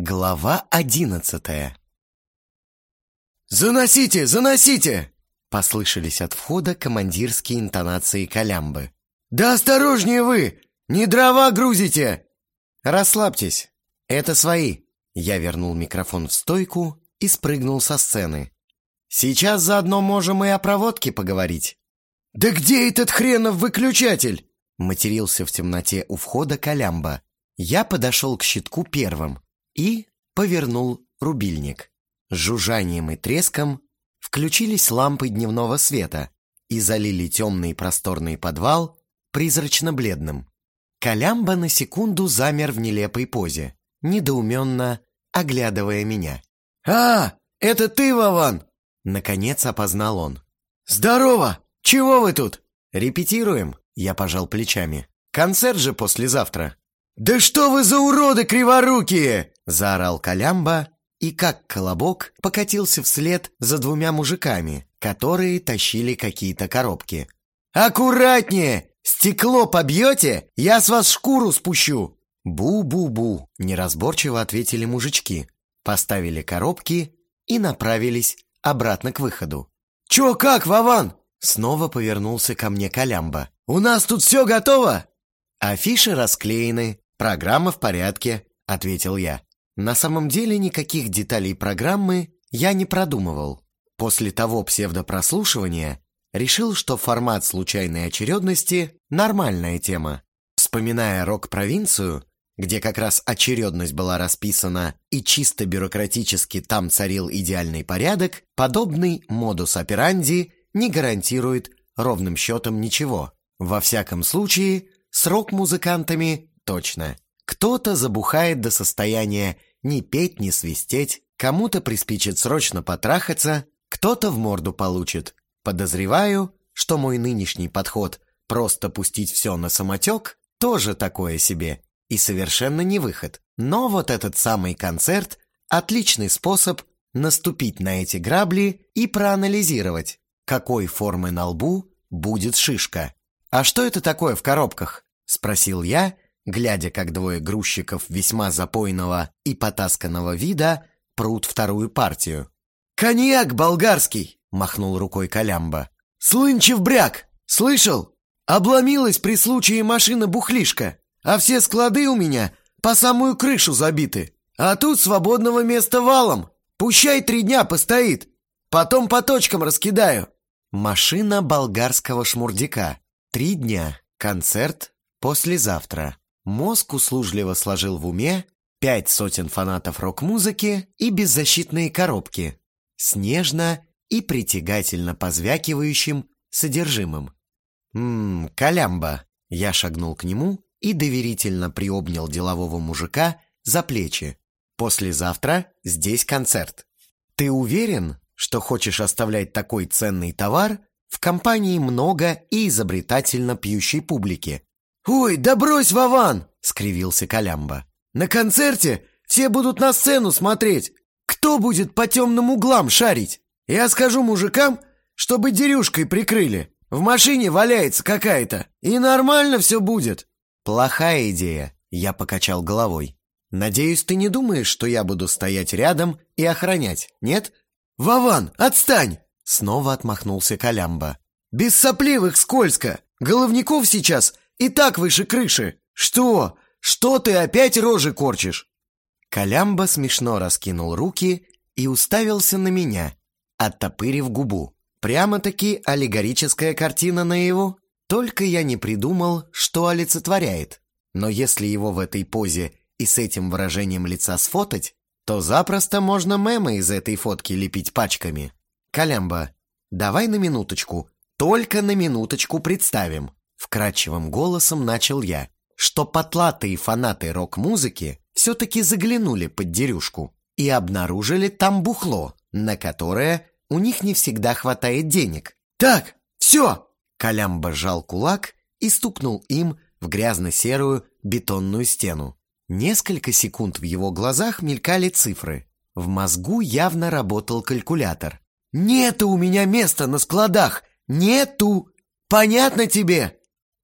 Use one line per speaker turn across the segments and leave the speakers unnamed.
Глава одиннадцатая
«Заносите, заносите!»
Послышались от входа командирские интонации Колямбы.
«Да осторожнее вы! Не дрова грузите!»
«Расслабьтесь, это свои!» Я вернул микрофон в стойку и спрыгнул со сцены. «Сейчас заодно можем и о проводке поговорить».
«Да где этот хренов выключатель?»
Матерился в темноте у входа Колямба. Я подошел к щитку первым и повернул рубильник. С жужжанием и треском включились лампы дневного света и залили темный просторный подвал призрачно-бледным. Колямба на секунду замер в нелепой позе, недоуменно оглядывая меня.
«А, это ты, Вован!»
Наконец опознал он.
«Здорово! Чего вы тут?»
«Репетируем», — я пожал плечами. «Концерт же послезавтра».
«Да что вы за уроды криворукие!»
Заорал Колямба и, как колобок, покатился вслед за двумя мужиками, которые тащили какие-то коробки.
«Аккуратнее! Стекло побьете, я с вас шкуру спущу!»
«Бу-бу-бу!» – неразборчиво ответили мужички, поставили коробки и направились обратно к выходу.
«Чё как, Вован?»
Снова повернулся ко мне Колямба.
«У нас тут все готово?»
«Афиши расклеены, программа в порядке», — ответил я. На самом деле никаких деталей программы я не продумывал. После того псевдопрослушивания решил, что формат случайной очередности – нормальная тема. Вспоминая рок-провинцию, где как раз очередность была расписана и чисто бюрократически там царил идеальный порядок, подобный модус операнди не гарантирует ровным счетом ничего. Во всяком случае, с рок-музыкантами точно. Кто-то забухает до состояния ни петь, ни свистеть, кому-то приспичит срочно потрахаться, кто-то в морду получит. Подозреваю, что мой нынешний подход «просто пустить все на самотек» тоже такое себе и совершенно не выход. Но вот этот самый концерт – отличный способ наступить на эти грабли и проанализировать, какой формы на лбу будет шишка. «А что это такое в коробках?» – спросил я – глядя, как двое грузчиков весьма запойного и потасканного вида прут вторую партию.
«Коньяк болгарский!» — махнул рукой Колямба. «Слынчев бряк! Слышал? Обломилась при случае машина-бухлишка, а все склады у меня по самую крышу забиты. А тут свободного места валом. Пущай три дня постоит. Потом по точкам раскидаю».
Машина болгарского шмурдяка. Три дня. Концерт послезавтра. Мозг услужливо сложил в уме пять сотен фанатов рок-музыки и беззащитные коробки с нежно и притягательно позвякивающим содержимым. «Ммм, Колямба!» Я шагнул к нему и доверительно приобнял делового мужика за плечи. «Послезавтра здесь концерт. Ты уверен, что хочешь оставлять такой ценный товар в компании много и изобретательно пьющей публики?»
«Ой, да брось, Вован!» — скривился Колямба. «На концерте все будут на сцену смотреть. Кто будет по темным углам шарить? Я скажу мужикам, чтобы дерюшкой прикрыли. В машине валяется какая-то, и нормально все будет».
«Плохая идея», — я покачал головой. «Надеюсь, ты не думаешь, что я буду стоять рядом и охранять, нет?»
«Вован, отстань!»
— снова отмахнулся Колямба.
«Без сопливых скользко! Головников сейчас и так выше крыши. Что? Что ты опять рожи корчишь?»
Колямба смешно раскинул руки и уставился на меня, оттопырив губу. Прямо-таки аллегорическая картина на его. Только я не придумал, что олицетворяет. Но если его в этой позе и с этим выражением лица сфотать, то запросто можно мемы из этой фотки лепить пачками. Колямба, давай на минуточку, только на минуточку представим. Вкрадчивым голосом начал я, что потлатые фанаты рок-музыки все-таки заглянули под дерюшку и обнаружили там бухло, на которое у них не всегда хватает денег.
«Так, все!»
Колямба сжал кулак и стукнул им в грязно-серую бетонную стену. Несколько секунд в его глазах мелькали цифры. В мозгу явно работал калькулятор.
«Нету у меня места на складах! Нету! Понятно тебе?»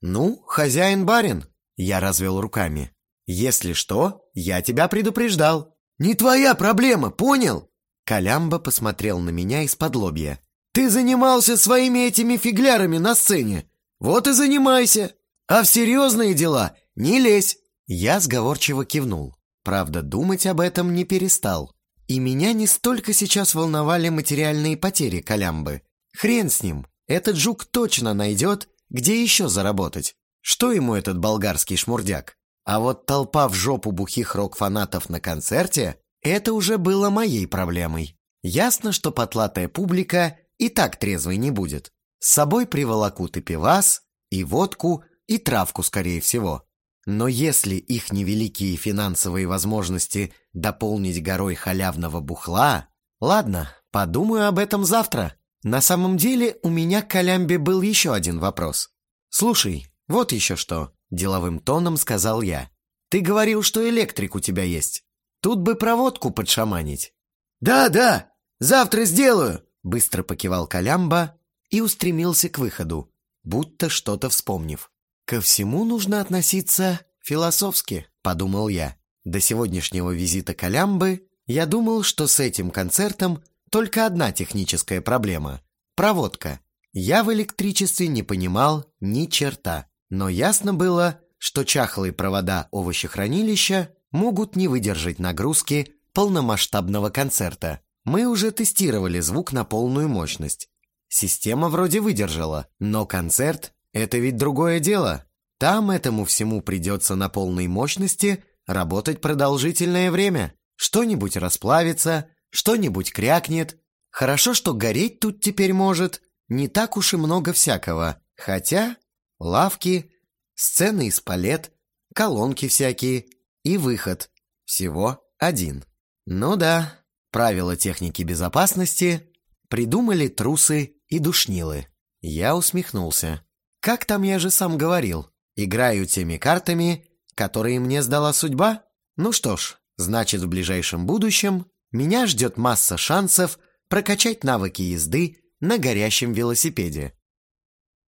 «Ну, хозяин-барин», — я развел руками. «Если что, я тебя предупреждал.
не твоя проблема, понял?» Колямба посмотрел на меня из-под лобья. «Ты занимался своими этими фиглярами на сцене. Вот и занимайся. А в серьезные дела не лезь». Я сговорчиво кивнул. Правда, думать об этом не перестал. И меня не столько сейчас волновали материальные потери Колямбы. Хрен с ним, этот жук точно найдет, где еще заработать. Что ему этот болгарский шмурдяк? А вот толпа в жопу бухих рок-фанатов на концерте – это уже было моей проблемой. Ясно, что потлатая публика и так трезвой не будет. С собой приволокут и пивас, и водку, и травку, скорее всего. Но если их невеликие финансовые возможности дополнить горой халявного бухла, ладно, подумаю об этом завтра. На самом деле у меня к Колямбе был еще один вопрос. «Слушай, вот еще что», – деловым тоном сказал я. «Ты говорил, что электрик у тебя есть. Тут бы проводку подшаманить». «Да, да, завтра сделаю», – быстро покивал Колямба и устремился к выходу, будто что-то вспомнив. «Ко всему нужно относиться философски», — подумал я. До сегодняшнего визита Колямбы я думал, что с этим концертом только одна техническая проблема — проводка. Я в электричестве не понимал ни черта, но ясно было, что чахлые провода овощехранилища могут не выдержать нагрузки полномасштабного концерта. Мы уже тестировали звук на полную мощность. Система вроде выдержала, но концерт это ведь другое дело. Там этому всему придется на полной мощности работать продолжительное время. Что-нибудь расплавится, что-нибудь крякнет. Хорошо, что гореть тут теперь может. Не так уж и много всякого. Хотя лавки, сцены из палет, колонки всякие и выход. Всего один. Ну да, правила техники безопасности придумали трусы и душнилы. Я усмехнулся. Как там я же сам говорил? Играю теми картами, которые мне сдала судьба? Ну что ж, значит в ближайшем будущем меня ждет масса шансов прокачать навыки езды на горящем велосипеде.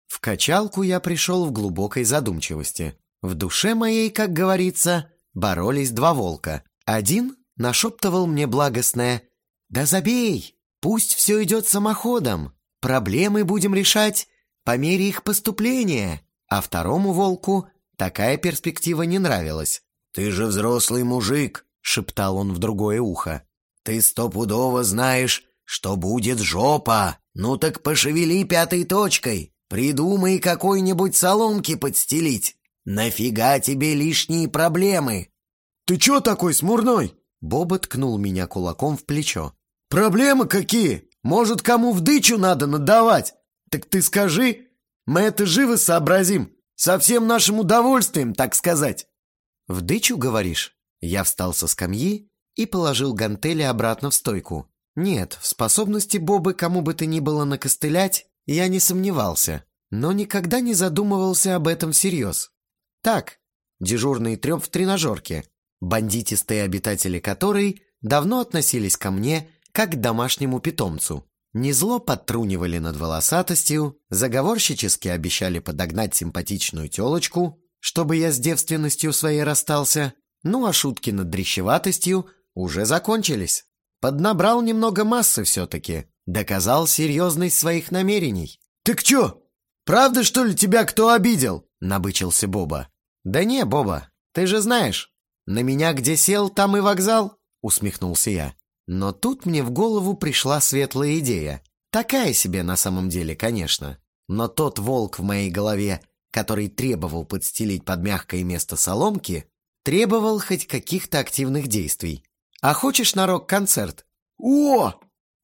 В качалку я пришел в глубокой задумчивости. В душе моей, как говорится, боролись два волка. Один нашептывал мне благостное «Да забей! Пусть все идет самоходом! Проблемы будем решать по мере их поступления, а второму волку такая перспектива не нравилась. «Ты же взрослый мужик», — шептал он в другое ухо. «Ты стопудово знаешь, что будет жопа. Ну так пошевели пятой точкой, придумай какой-нибудь соломки подстелить. Нафига тебе лишние проблемы?» «Ты чё такой смурной?» Боба ткнул меня кулаком в плечо. «Проблемы какие? Может, кому в дычу надо надавать? Так ты скажи, мы это живо сообразим, со всем нашим удовольствием, так сказать. В дычу, говоришь? Я встал со скамьи и положил гантели обратно в стойку. Нет, в способности Бобы кому бы то ни было накостылять я не сомневался, но никогда не задумывался об этом всерьез. Так, дежурный треп в тренажерке, бандитистые обитатели которой давно относились ко мне как к домашнему питомцу. Не зло подтрунивали над волосатостью, заговорщически обещали подогнать симпатичную телочку, чтобы я с девственностью своей расстался, ну а шутки над дрещеватостью уже закончились. Поднабрал немного массы все-таки, доказал серьезность своих намерений. «Так чё, правда, что ли, тебя кто обидел?» — набычился Боба. «Да не, Боба, ты же знаешь, на меня где сел, там и вокзал», — усмехнулся я. Но тут мне в голову пришла светлая идея. Такая себе на самом деле, конечно. Но тот волк в моей голове, который требовал подстелить под мягкое место соломки, требовал хоть каких-то активных действий. А хочешь на рок-концерт? О!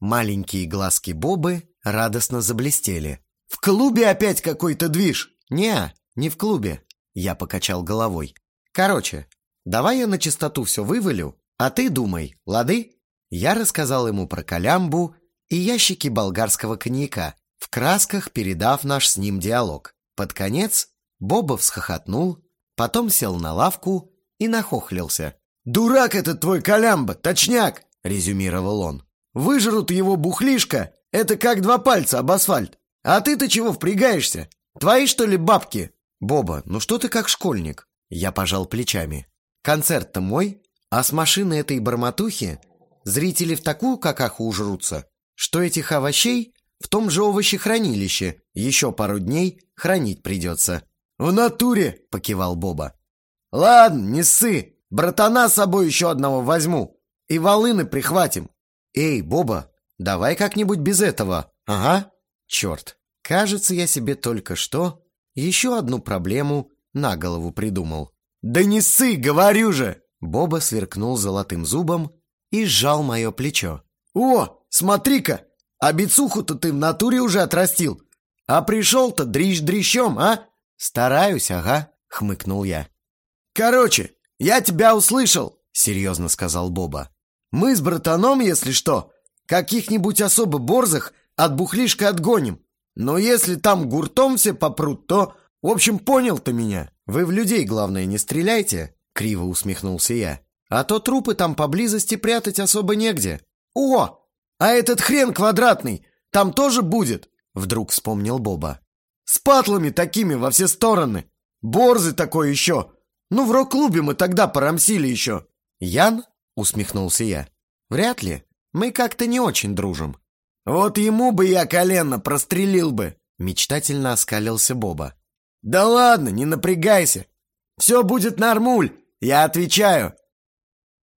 Маленькие глазки Бобы радостно заблестели. В клубе опять какой-то движ? Не, не в клубе. Я покачал головой. Короче, давай я на чистоту все вывалю, а ты думай, лады? Я рассказал ему про колямбу и ящики болгарского коньяка, в красках передав наш с ним диалог. Под конец Боба всхохотнул, потом сел на лавку и нахохлился. «Дурак этот твой колямба, точняк!» — резюмировал он. «Выжрут его бухлишка, это как два пальца об асфальт. А ты-то чего впрягаешься? Твои, что ли, бабки?» «Боба, ну что ты как школьник?» Я пожал плечами. «Концерт-то мой,
А с машины этой барматухи зрители в такую какаху ужрутся, что этих овощей в том же овощехранилище еще пару дней хранить придется.
«В натуре!» — покивал Боба. «Ладно, не ссы, братана с собой еще одного возьму и волыны прихватим».
«Эй, Боба, давай как-нибудь без этого».
«Ага».
«Черт, кажется, я себе только что еще одну проблему на голову придумал».
«Да не ссы, говорю же!»
Боба сверкнул золотым зубом и сжал мое плечо.
«О, смотри-ка, а бицуху-то ты в натуре уже отрастил, а пришел-то дрищ дрищом, а?»
«Стараюсь, ага», — хмыкнул я.
«Короче, я тебя услышал», — серьезно сказал Боба. «Мы с братаном, если что, каких-нибудь особо борзых от бухлишка отгоним. Но если там гуртом все попрут, то, в общем, понял ты меня».
«Вы в людей, главное, не стреляйте», — криво усмехнулся я. «А то трупы там поблизости прятать особо негде».
«О, а этот хрен квадратный там тоже будет?» — вдруг вспомнил Боба. «С патлами такими во все стороны. Борзы такой еще. Ну, в рок-клубе мы тогда порамсили еще».
«Ян?» — усмехнулся я. «Вряд ли. Мы как-то не очень дружим».
«Вот ему бы я колено прострелил бы!»
Мечтательно оскалился Боба.
«Да ладно, не напрягайся! Все будет нормуль, я отвечаю!»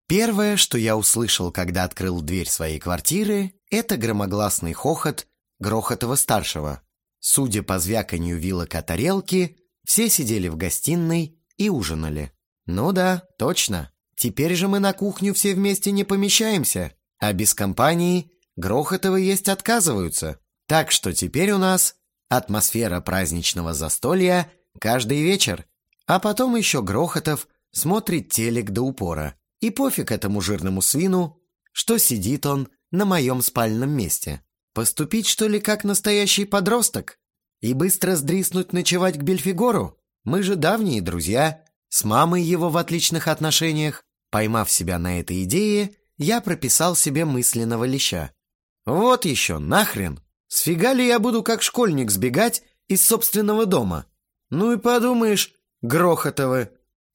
Первое, что я услышал, когда открыл дверь своей квартиры, это громогласный хохот Грохотова-старшего. Судя по звяканью вилок о тарелки, все сидели в гостиной и ужинали. Ну да, точно. Теперь же мы на кухню все вместе не помещаемся, а без компании Грохотовы есть отказываются. Так что теперь у нас атмосфера праздничного застолья каждый вечер. А потом еще Грохотов смотрит телек до упора. И пофиг этому жирному свину, что сидит он на моем спальном месте. Поступить, что ли, как настоящий подросток? И быстро сдриснуть ночевать к Бельфигору? Мы же давние друзья, с мамой его в отличных отношениях. Поймав себя на этой идее, я прописал себе мысленного леща. Вот еще, нахрен! Сфига ли я буду как школьник сбегать из собственного дома? Ну и подумаешь, Грохотовы.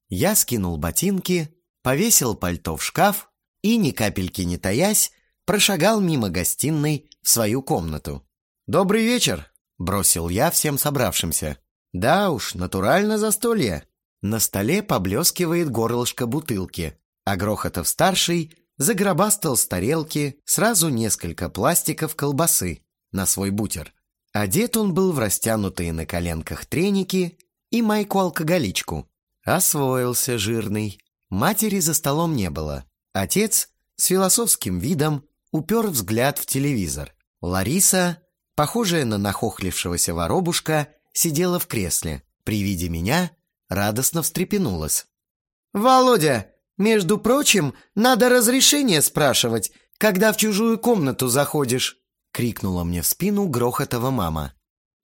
Я скинул ботинки, повесил пальто в шкаф и, ни капельки не таясь, прошагал мимо гостиной в свою комнату. «Добрый вечер!» — бросил я всем собравшимся. «Да уж, натурально застолье!» На столе поблескивает горлышко бутылки, а Грохотов-старший загробастал с тарелки сразу несколько пластиков колбасы на свой бутер. Одет он был в растянутые на коленках треники и майку-алкоголичку. Освоился жирный. Матери за столом не было. Отец с философским видом упер взгляд в телевизор. Лариса, похожая на нахохлившегося воробушка, сидела в кресле. При виде меня радостно встрепенулась. «Володя, между прочим, надо разрешение спрашивать, когда в чужую комнату заходишь!» — крикнула мне в спину Грохотова мама.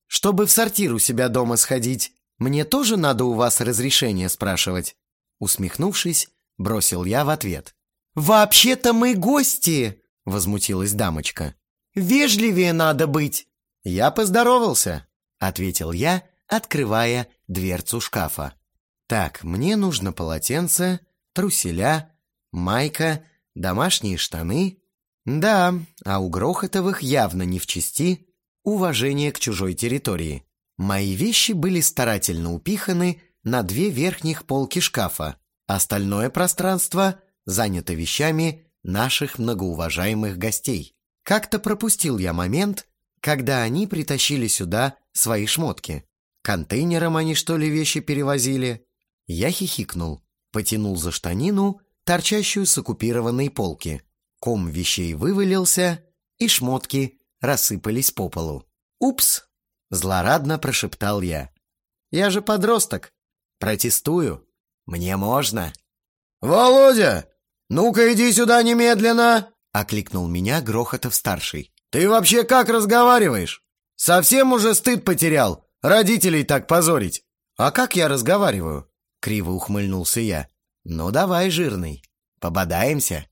«Чтобы в сортир у себя дома сходить, мне тоже надо у вас разрешение спрашивать?» Усмехнувшись, бросил я в ответ. «Вообще-то мы гости!» — возмутилась дамочка. «Вежливее надо быть!» «Я поздоровался», — ответил я, открывая дверцу шкафа. «Так, мне нужно полотенце, труселя, майка, домашние штаны. Да, а у Грохотовых явно не в чести уважение к чужой территории. Мои вещи были старательно упиханы на две верхних полки шкафа. Остальное пространство занято вещами наших многоуважаемых гостей. Как-то пропустил я момент, когда они притащили сюда свои шмотки. Контейнером они, что ли, вещи перевозили? Я хихикнул, потянул за штанину, торчащую с оккупированной полки. Ком вещей вывалился, и шмотки рассыпались по полу. «Упс!» — злорадно прошептал я. «Я же подросток. Протестую. Мне можно».
«Володя, ну-ка иди сюда немедленно!»
— окликнул меня Грохотов-старший.
«Ты вообще как разговариваешь? Совсем уже стыд потерял, родителей так позорить!»
«А как я разговариваю?» — криво ухмыльнулся я. «Ну давай, жирный, пободаемся».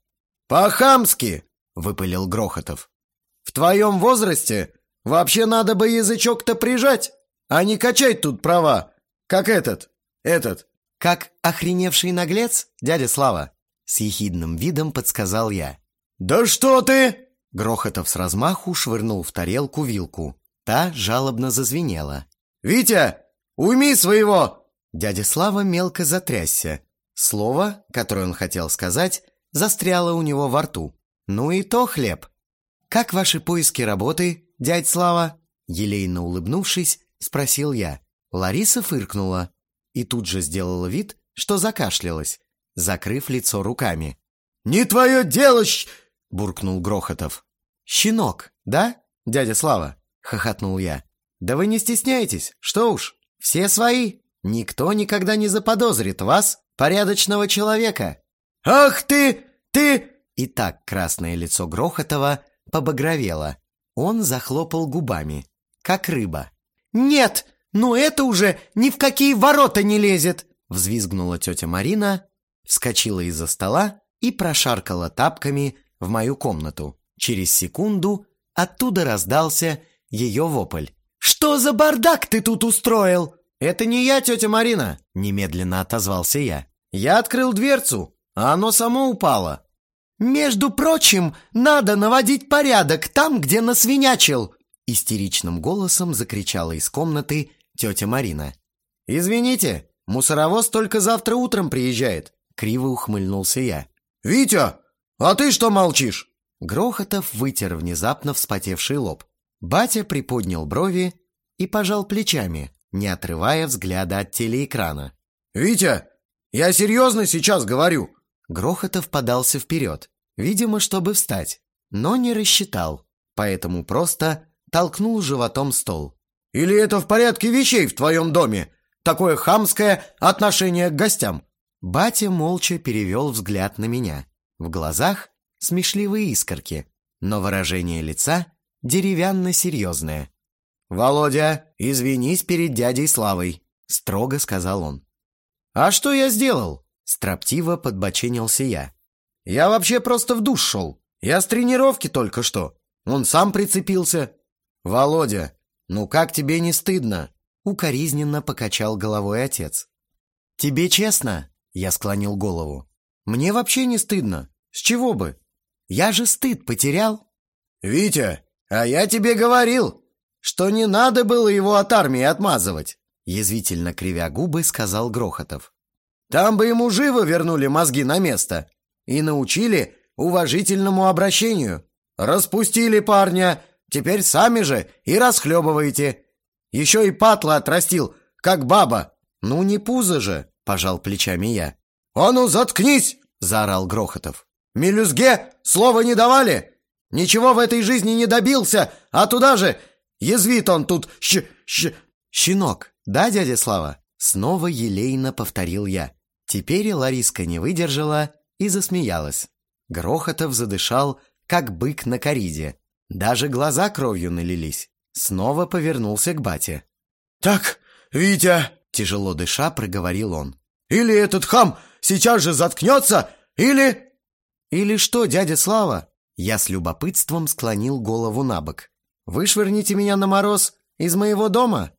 «По-хамски!»
— выпылил Грохотов.
«В твоем возрасте вообще надо бы язычок-то прижать, а не качать тут права, как этот, этот».
«Как охреневший наглец, дядя Слава?» С ехидным видом подсказал я.
«Да что ты!»
Грохотов с размаху швырнул в тарелку вилку. Та жалобно зазвенела.
«Витя, уйми своего!»
Дядя Слава мелко затрясся. Слово, которое он хотел сказать, застряло у него во рту. «Ну и то хлеб!» «Как ваши поиски работы, дядь Слава?» Елейно улыбнувшись, спросил я. Лариса фыркнула и тут же сделала вид, что закашлялась, закрыв лицо руками.
«Не твое дело!»
— буркнул Грохотов. «Щенок, да, дядя Слава?» — хохотнул я. «Да вы не стесняйтесь, что уж, все свои. Никто никогда не заподозрит вас, порядочного человека».
«Ах ты, ты!»
И так красное лицо Грохотова побагровело. Он захлопал губами, как рыба.
«Нет, ну это уже ни в какие ворота не лезет!»
Взвизгнула тетя Марина, вскочила из-за стола и прошаркала тапками в мою комнату. Через секунду оттуда раздался ее вопль.
«Что за бардак ты тут устроил?»
«Это не я, тетя Марина!» – немедленно отозвался я. «Я открыл дверцу, а оно само упало».
«Между прочим, надо наводить порядок там, где насвинячил!»
Истеричным голосом закричала из комнаты тетя Марина. «Извините, мусоровоз только завтра утром приезжает», — криво ухмыльнулся я.
«Витя, а ты что молчишь?»
Грохотов вытер внезапно вспотевший лоб. Батя приподнял брови и пожал плечами, не отрывая взгляда от телеэкрана.
«Витя, я серьезно сейчас говорю!»
Грохотов подался вперед, видимо, чтобы встать, но не рассчитал, поэтому просто толкнул животом стол.
«Или это в порядке вещей в твоем доме? Такое хамское отношение к гостям?»
Батя молча перевел взгляд на меня. В глазах смешливые искорки, но выражение лица деревянно-серьезное.
«Володя, извинись перед дядей Славой», — строго сказал он. «А что я сделал?» — строптиво подбоченился я. «Я вообще просто в душ шел. Я с тренировки только что. Он сам прицепился. Володя, ну как тебе не стыдно?»
— укоризненно покачал головой отец. «Тебе честно?» — я склонил голову. «Мне вообще не стыдно. С чего бы? Я же стыд потерял».
«Витя, а я тебе говорил, что не надо было его от армии отмазывать», язвительно кривя губы, сказал Грохотов. «Там бы ему живо вернули мозги на место и научили уважительному обращению. Распустили парня, теперь сами же и расхлебываете. Еще и патлы отрастил, как баба. Ну не пузо же», — пожал плечами я. «А ну заткнись!» — заорал Грохотов. «Мелюзге слова не давали? Ничего в этой жизни не добился, а туда же Язвит он тут щ... щ...
«Щенок, да, дядя Слава?» Снова елейно повторил я. Теперь Лариска не выдержала и засмеялась. Грохотов задышал, как бык на кориде. Даже глаза кровью налились. Снова повернулся к бате.
«Так, Витя!» — тяжело дыша проговорил он. «Или этот хам сейчас же заткнется, или...»
«Или что, дядя Слава?» Я с любопытством склонил голову на бок. Вышвырните меня на мороз из моего дома!»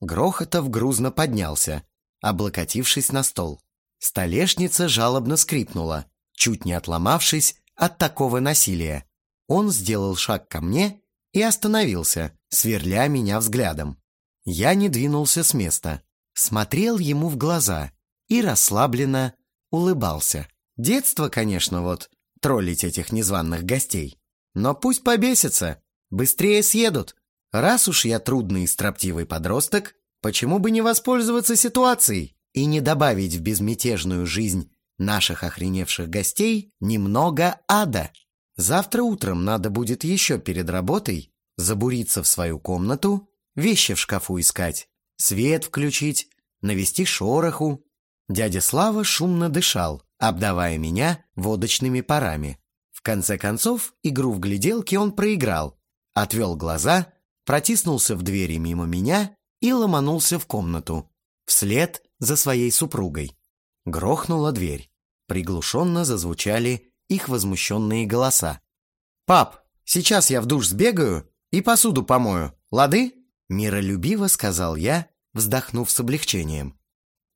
Грохотов грузно поднялся, облокотившись на стол. Столешница жалобно скрипнула, чуть не отломавшись от такого насилия. Он сделал шаг ко мне и остановился, сверля меня взглядом. Я не двинулся с места, смотрел ему в глаза и расслабленно улыбался. Детство, конечно, вот, троллить этих незваных гостей. Но пусть побесится, Быстрее съедут. Раз уж я трудный и строптивый подросток, почему бы не воспользоваться ситуацией и не добавить в безмятежную жизнь наших охреневших гостей немного ада? Завтра утром надо будет еще перед работой забуриться в свою комнату, вещи в шкафу искать, свет включить, навести шороху. Дядя Слава шумно дышал, обдавая меня водочными парами. В конце концов, игру в гляделки он проиграл, отвел глаза, протиснулся в двери мимо меня и ломанулся в комнату, вслед за своей супругой. Грохнула дверь. Приглушенно зазвучали их возмущенные голоса. «Пап, сейчас я в душ сбегаю и посуду помою, лады?» Миролюбиво сказал я, вздохнув с облегчением.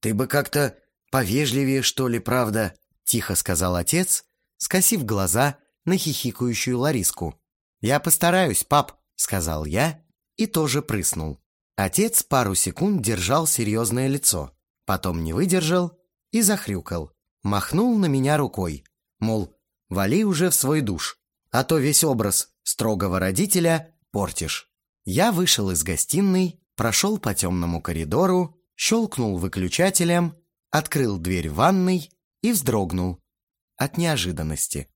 «Ты бы как-то повежливее, что ли, правда?» — тихо сказал отец, скосив глаза на хихикающую Лариску. «Я постараюсь, пап», — сказал я и тоже прыснул. Отец пару секунд держал серьезное лицо, потом не выдержал и захрюкал. Махнул на меня рукой, мол, вали уже в свой душ, а то весь образ строгого родителя портишь. Я вышел из гостиной, прошел по темному коридору, щелкнул выключателем, открыл дверь ванной и вздрогнул от неожиданности.